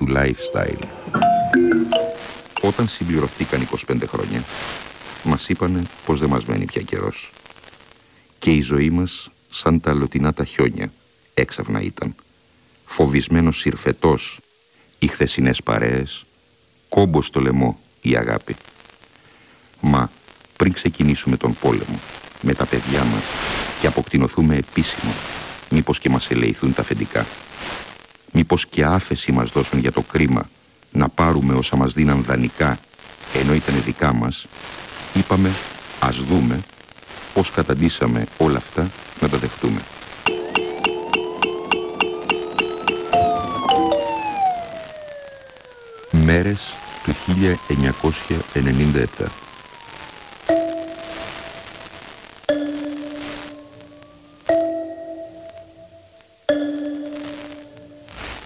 Lifestyle. Όταν συμπληρωθήκαν 25 χρόνια, μας είπανε πως δεν μας μένει πια καιρός. Και η ζωή μας σαν τα λωτινά τα χιόνια έξαφνα ήταν. Φοβισμένος συρφετός οι χθεσινές παρέες, κόμπος στο λαιμό η αγάπη. Μα πριν ξεκινήσουμε τον πόλεμο με τα παιδιά μας και αποκτηνοθούμε επίσημα, μήπως και μας ελεηθούν τα αφεντικά. Μήπως και άφεση μας δώσουν για το κρίμα να πάρουμε όσα μας δίναν δανεικά ενώ ήταν δικά μας, είπαμε ας δούμε πώς καταντήσαμε όλα αυτά να τα δεχτούμε. Μέρες του 1997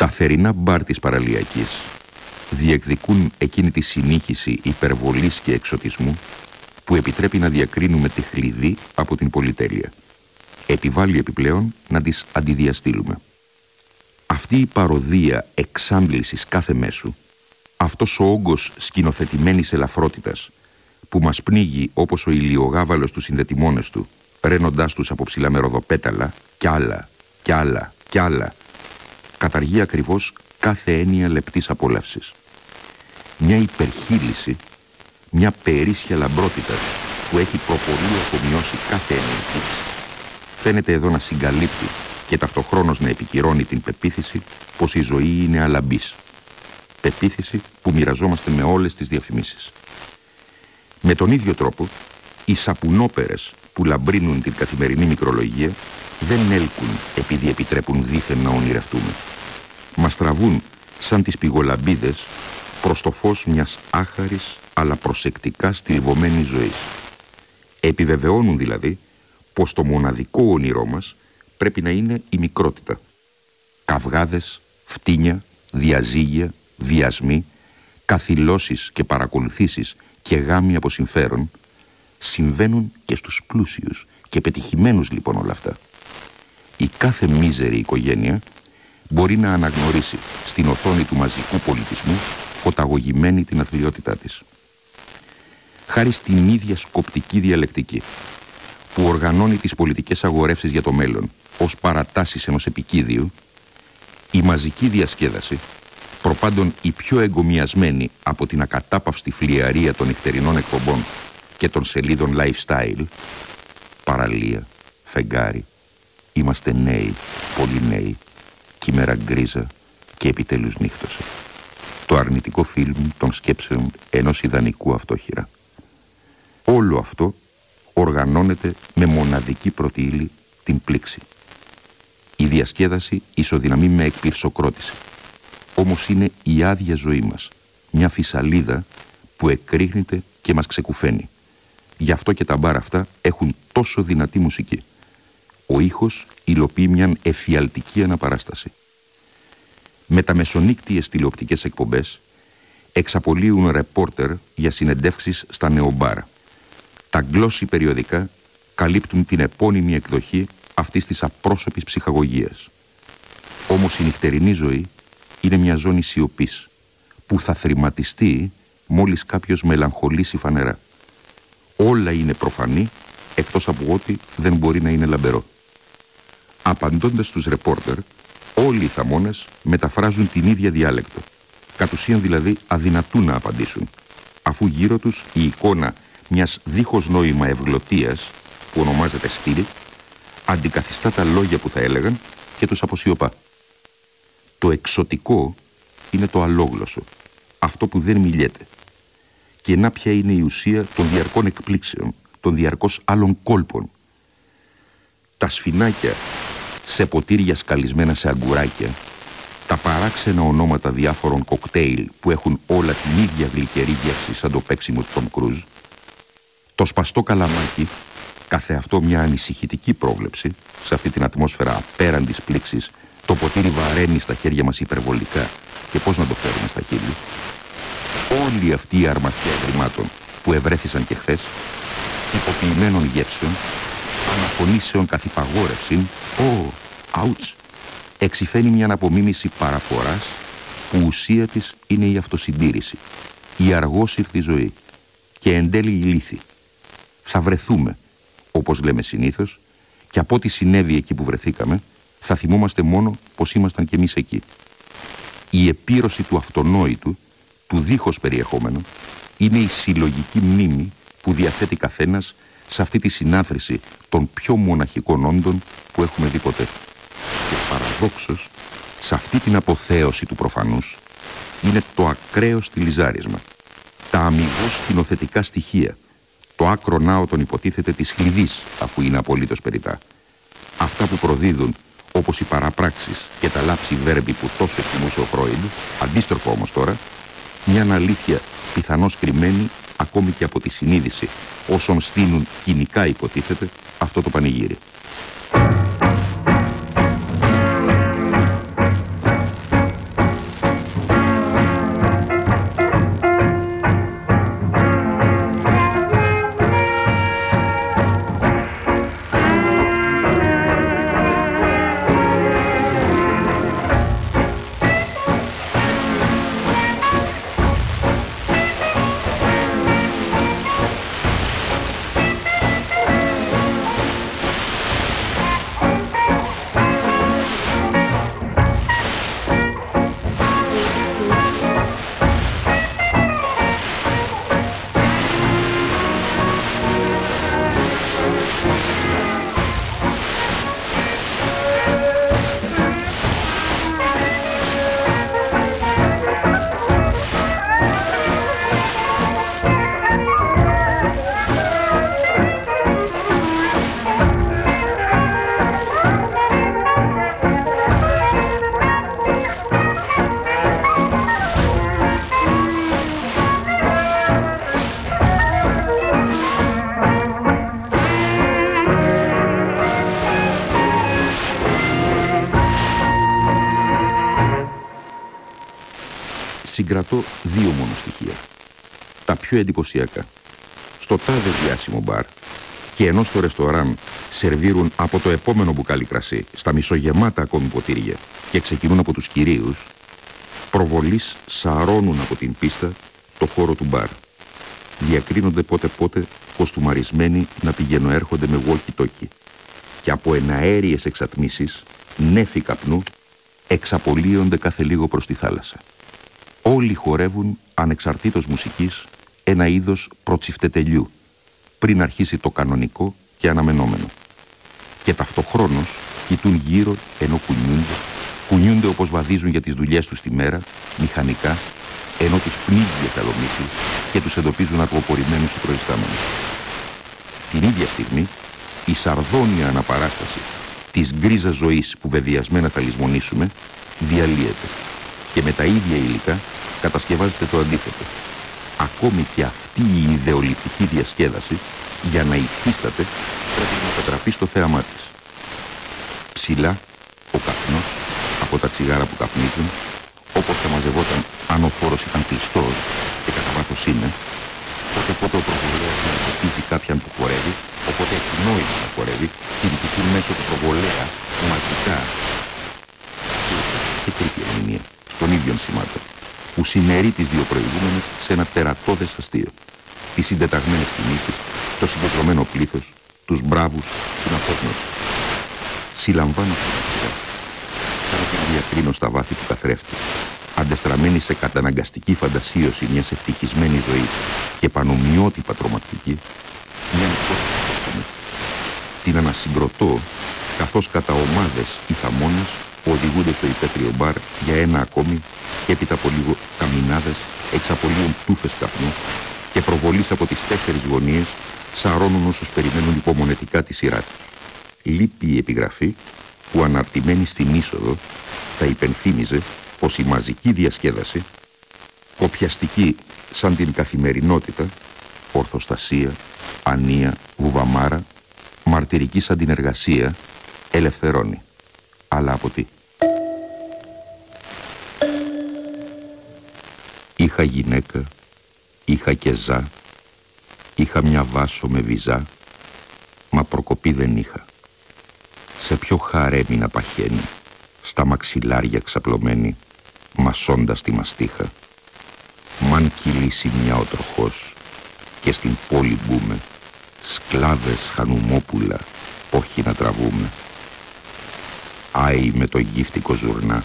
θερινά μπαρ της παραλιακής διεκδικούν εκείνη τη συνήχηση υπερβολής και εξωτισμού που επιτρέπει να διακρίνουμε τη χλειδί από την πολυτέλεια. Επιβάλλει επιπλέον να τις αντιδιαστήλουμε. Αυτή η παροδία εξάντλησης κάθε μέσου, αυτός ο όγκος σκηνοθετημένης ελαφρότητας που μας πνίγει όπως ο ηλιογάβαλος τους συνδετημόνες του, ρένοντάς τους από ψηλά μεροδοπέταλα, κι άλλα, κι άλλα, κι άλλα, καταργεί ακριβώς κάθε έννοια λεπτής απόλαυσης. Μια υπερχείληση, μια περίσσια λαμπρότητα που έχει προπολή απομειώσει κάθε έννοια της, φαίνεται εδώ να συγκαλύπτει και ταυτοχρόνως να επικυρώνει την πεποίθηση πως η ζωή είναι αλαμπής. Πεποίθηση που μοιραζόμαστε με όλες τις διαφημίσεις. Με τον ίδιο τρόπο, οι σαπουνόπερες που λαμπρύνουν την καθημερινή μικρολογία δεν έλκουν επειδή επιτρέπουν δίθεν να ονειρευτούμε μας τραβούν σαν τις πηγολαμπίδες προς το φως μιας άχαρης αλλά προσεκτικά στυλβωμένης ζωής. Επιβεβαιώνουν δηλαδή πως το μοναδικό όνειρό μας πρέπει να είναι η μικρότητα. Καυγάδες, φτύνια, διαζύγια, βιασμοί, καθυλώσεις και παρακολουθήσεις και γάμοι από συμφέρον συμβαίνουν και στους πλούσιους και πετυχημένους λοιπόν όλα αυτά. Η κάθε μίζερη οικογένεια μπορεί να αναγνωρίσει στην οθόνη του μαζικού πολιτισμού φωταγωγημένη την αθλειότητά της. Χάρη στην ίδια σκοπτική διαλεκτική που οργανώνει τις πολιτικές αγορεύσεις για το μέλλον ως παρατάσεις ενός επικίδιου, η μαζική διασκέδαση, προπάντων η πιο εγκομιασμένη από την ακατάπαυστη φλιαρία των νυχτερινών εκπομπών και των σελίδων lifestyle, παραλία, φεγγάρι, είμαστε νέοι, πολύ νέοι, κείμερα γκρίζα και επιτέλους νύχτωσε. Το αρνητικό φιλμ των σκέψεων ενός ιδανικού αυτόχειρα. Όλο αυτό οργανώνεται με μοναδική πρωτήλη την πλήξη. Η διασκέδαση ισοδυναμεί με εκπυρσοκρότηση. Όμως είναι η άδεια ζωή μας, μια φυσαλίδα που εκρήγνεται και μας ξεκουφαίνει. Γι' αυτό και τα μπαρ αυτά έχουν τόσο δυνατή μουσική. Ο ήχος υλοποιεί μια εφιαλτική αναπαράσταση. Με τα μεσονύκτιες τηλεοπτικές εκπομπές εξαπολύουν ρεπόρτερ για συνεντεύξεις στα νεομπάρ. Τα γκλώσσι περιοδικά καλύπτουν την επώνυμη εκδοχή αυτής της απρόσωπης ψυχαγωγίας. Όμως η νυχτερινή ζωή είναι μια ζώνη σιωπής που θα θρηματιστεί μόλις κάποιος μελαγχολήσει φανερά. Όλα είναι προφανή, εκτός από ότι δεν μπορεί να είναι λαμπερό. Απαντώντας στους ρεπόρτερ, όλοι οι θαμώνες μεταφράζουν την ίδια διάλεκτο. Κατ' ουσίαν δηλαδή αδυνατούν να απαντήσουν, αφού γύρω τους η εικόνα μιας δίχως νόημα ευγλωτίας, που ονομάζεται στήλη, αντικαθιστά τα λόγια που θα έλεγαν και τους αποσιωπά. Το εξωτικό είναι το αλόγλωσσο, αυτό που δεν μιλιέται. Και να ποια είναι η ουσία των διαρκών εκπλήξεων, των διαρκώς άλλων κόλπων. Τα σφινάκια σε ποτήρια σκαλισμένα σε αγκουράκια, τα παράξενα ονόματα διάφορων κοκτέιλ που έχουν όλα την ίδια γλυκερή γεύση σαν το παίξιμο του Τόμ Κρούζ, το σπαστό καλαμάκι, κάθε αυτό μια ανησυχητική πρόβλεψη, σε αυτή την ατμόσφαιρα απέραντης πλήξης, το ποτήρι βαραίνει στα χέρια μας υπερβολικά και πώς να το φέρουμε στα χείλη. Όλη αυτή η αρμαθιά ευρημάτων που ευρέθησαν και χθες, υποποιημένων γεύσεων, αναφωνήσεων καθ' υπαγόρευση, «Ω, αουτς», εξηφαίνει μια απομίμηση παραφοράς που ουσία της είναι η αυτοσυντήρηση, η αργόσυρτη ζωή και εν τέλει η λύθη. Θα βρεθούμε, όπως λέμε συνήθως, και από ό,τι συνέβη εκεί που βρεθήκαμε, θα θυμόμαστε μόνο πως ήμασταν κι εμείς εκεί. Η επίρρωση του αυτονόητου, του δίχως περιεχόμενου, είναι η συλλογική μνήμη που διαθέτει καθένας σε αυτή τη συνάθρηση των πιο μοναχικών όντων που έχουμε δει ποτέ. Και παραδόξως, σε αυτή την αποθέωση του προφανούς, είναι το ακραίο στυλιζάρισμα, τα αμυγός κοινοθετικά στοιχεία, το άκρο νάο τον υποτίθεται της χλειδής, αφού είναι απολύτως περιτά. Αυτά που προδίδουν όπως οι παραπράξεις και τα λάψη βέρμπη που τόσο εκτιμούσε ο Φρόιντ, αντίστροφο όμως τώρα, μια αλήθεια πιθανώς κρυμμένη ακόμη και από τη συνείδηση όσων στείνουν κοινικά υποτίθεται αυτό το πανηγύρι. Συγκρατώ δύο μόνο στοιχεία. Τα πιο εντυπωσιακά. Στο τάδε διάσημο μπαρ και ενώ στο ρεστοράν σερβίρουν από το επόμενο μπουκάλι κρασί στα μισογεμάτα ακόμη ποτήρια και ξεκινούν από τους κυρίους, προβολείς σαρώνουν από την πίστα το χώρο του μπαρ. Διακρίνονται πότε πότε κοστούμαρισμένοι να πηγαίνουν έρχονται με walkie-talkie και από εναέριες εξατμίσεις, νέφη καπνού, εξαπολύονται κάθε λίγο προς τη θάλασσα. Όλοι χορεύουν ανεξαρτήτως μουσικής ένα είδος προτσιφτετελιού πριν αρχίσει το κανονικό και αναμενόμενο. Και ταυτοχρόνως κοιτούν γύρω ενώ κουνιούνται, κουνιούνται όπως βαδίζουν για τις δουλειές τους τη μέρα, μηχανικά, ενώ τους πνίγει καλομύθι και τους εντοπίζουν αργοπορημένους οι προϊστάμενοι. Την ίδια στιγμή, η σαρδόνια αναπαράσταση της γκρίζα ζωής που βεβαιασμένα θα λησμονήσουμε, διαλύεται και με τα ίδια υλικά κατασκευάζεται το αντίθετο. Ακόμη και αυτή η ιδεολειπτική διασκέδαση, για να υφίσταται, πρέπει να κατραπεί στο θέαμά της. Ψηλά, ο καπνός, από τα τσιγάρα που καπνίζουν, όπως θα μαζευόταν αν ο χώρος ήταν κλειστός και κατά βάθος είναι, πότε πότε ο προβολέας να εντοπίζει κάποιαν που χορεύει, οπότε έχει νόημα να χορεύει, κινητικούν μέσω του προβολέα μαζικά. Και τρίτη ερμηνεία, των ίδιων σημάτων. που συνερεί τις δύο προηγούμενες σε ένα τερατώδες αστείο. Τις συντεταγμένες κινήσεις, το συγκεκριμένο πλήθος, τους μπράβους, την απόγνωση. Συλλαμβάνω την σαν να την διακρίνω στα βάθη του καθρέφτη, αντεστραμμένη σε καταναγκαστική φαντασίωση μιας ευτυχισμένης ζωής και πανομοιότυπα τρομακτική, μια εικόνα Την ανασυγκροτώ, καθώς κατά ομάδες οι θαμώνες οδηγούνται στο υπέτριο μπαρ για ένα ακόμη και έπειτα από λίγο καμινάδες εξαπολύουν τούφες καπνού και προβολής από τις τέσσερις γωνίες σαρώνουν όσους περιμένουν υπομονετικά τη σειρά τους. Λείπει η επιγραφή που αναρτημένη στην είσοδο θα υπενθύμιζε πως η μαζική διασκέδαση, κοπιαστική σαν την καθημερινότητα, ορθοστασία, ανία, βουβαμάρα, μαρτυρική σαν την εργασία, ελευθερώνει. Αλλά από τι. Είχα γυναίκα, είχα και ζά, είχα μια βάσο με βυζά, μα προκοπή δεν είχα. Σε ποιο χαρέμι να παχαίνει, στα μαξιλάρια ξαπλωμένη, μασώντας τη μαστίχα. Μαν κυλήσει μια ο τροχός και στην πόλη μπούμε, σκλάβες χανουμόπουλα, όχι να τραβούμε. Άι με το γύφτικο ζουρνά,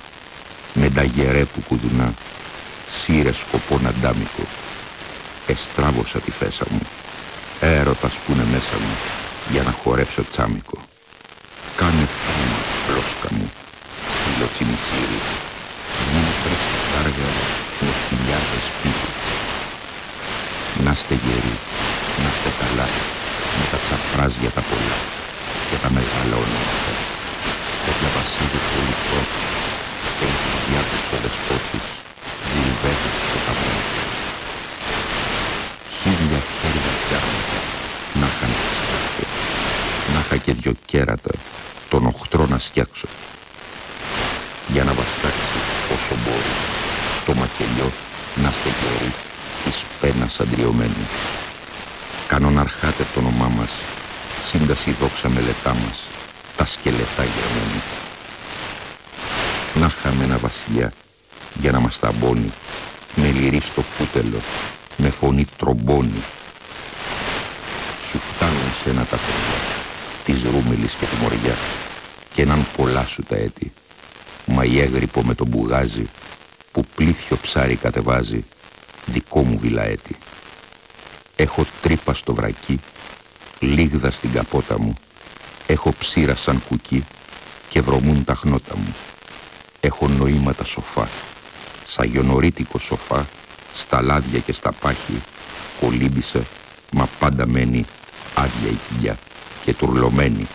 με τα γερέ που κουδουνά, σύρε σκοπό να ντάμικο. Εστράβωσα τη φέσα μου, έρωτας που είναι μέσα μου, για να χορέψω τσάμικο. Κάνε φρέμα, πλόσκα μου, φίλο τσιμισίρι, μην βρέσεις κάργα με χιλιάδες σπίτι. Να είστε γεροί, να είστε καλά, με τα τσαφράζια τα πολλά και τα μεγάλα ονόματα. Τέτοια βασίλη πολύ πρώτη και ενθουσιάτους ο δεσπότης, ζηλβέτης στο ταμό. Χίλια χέρια φτιάχνοντα, να είχαν φτιάξω, να είχα και δυο κέρατα, τον οχτρό να σκιάξω. Για να βαστάξει όσο μπορεί, το μακελιό να στεγερεί της πένας αντριωμένη. Κανόν αρχάτε το όνομά μας, σύνταση δόξα μελετά μας, τα σκελετά γερμένη. Να είχαμε ένα βασιλιά για να μας ταμπώνει, με λυρί στο κούτελο, με φωνή τρομπώνει. Σου φτάνουν σε ένα τα παιδιά, της ρούμιλης και τη μοριά, και έναν πολλά σου τα έτη. Μα η έγρυπο με τον μπουγάζι, που πλήθιο ψάρι κατεβάζει, δικό μου βιλαέτη. Έχω τρύπα στο βρακί, λίγδα στην καπότα μου, έχω ψήρα σαν κουκί και βρωμούν τα χνότα μου. Έχω νοήματα σοφά, σαγιονορίτικο σοφά, στα λάδια και στα πάχη, κολύμπησε, μα πάντα μένει άδεια η κοιλιά και τουρλωμένη,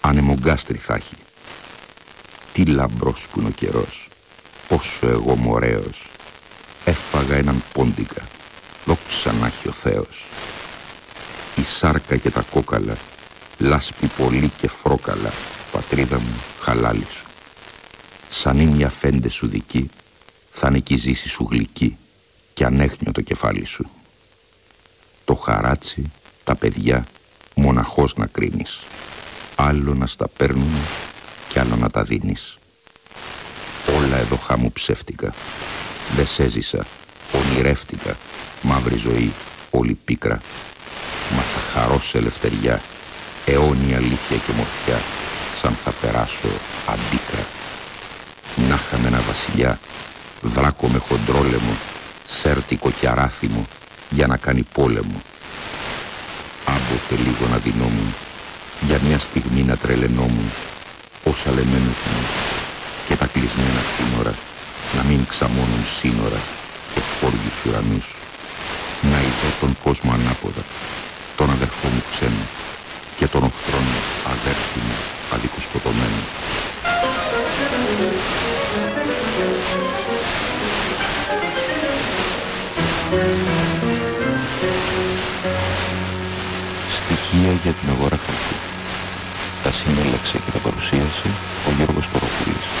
ανεμογκάστρι θα έχει. Τι λαμπρός που είναι ο καιρός, πόσο εγώ μωραίος, έφαγα έναν πόντικα, δόξα να έχει ο Θεός. Η σάρκα και τα κόκαλα, λάσπη πολύ και φρόκαλα, πατρίδα μου, χαλάλη σου. Σαν είναι μια φέντε σου δική, θα είναι και η ζήση σου γλυκή και ανέχνιο το κεφάλι σου. Το χαράτσι, τα παιδιά, μοναχός να κρίνεις. Άλλο να στα παίρνουν και άλλο να τα δίνεις. Όλα εδώ χάμου ψεύτικα. Δεν σέζησα, ονειρεύτηκα, μαύρη ζωή, όλη πίκρα. Μα θα χαρώ σε ελευθεριά, αιώνια αλήθεια και μορφιά, σαν θα περάσω αντίκρα. Να είχαμε ένα βασιλιά, δράκο με χοντρόλεμο, σέρτικο και αράθιμο, για να κάνει πόλεμο. Άμποτε λίγο να δινόμουν, για μια στιγμή να τρελαινόμουν, όσα λεμένους μου και τα κλεισμένα κτήνορα να μην ξαμώνουν σύνορα και χώριους ουρανούς. Να είδω τον κόσμο ανάποδα, τον αδερφό μου ξένο και τον οχθρό μου αδέρφη μου αδικοσκοτωμένο. Στοιχεία για την αγορά χαρτί. Τα συνέλεξε και τα παρουσίασε ο Γιώργος Κοροπούλης.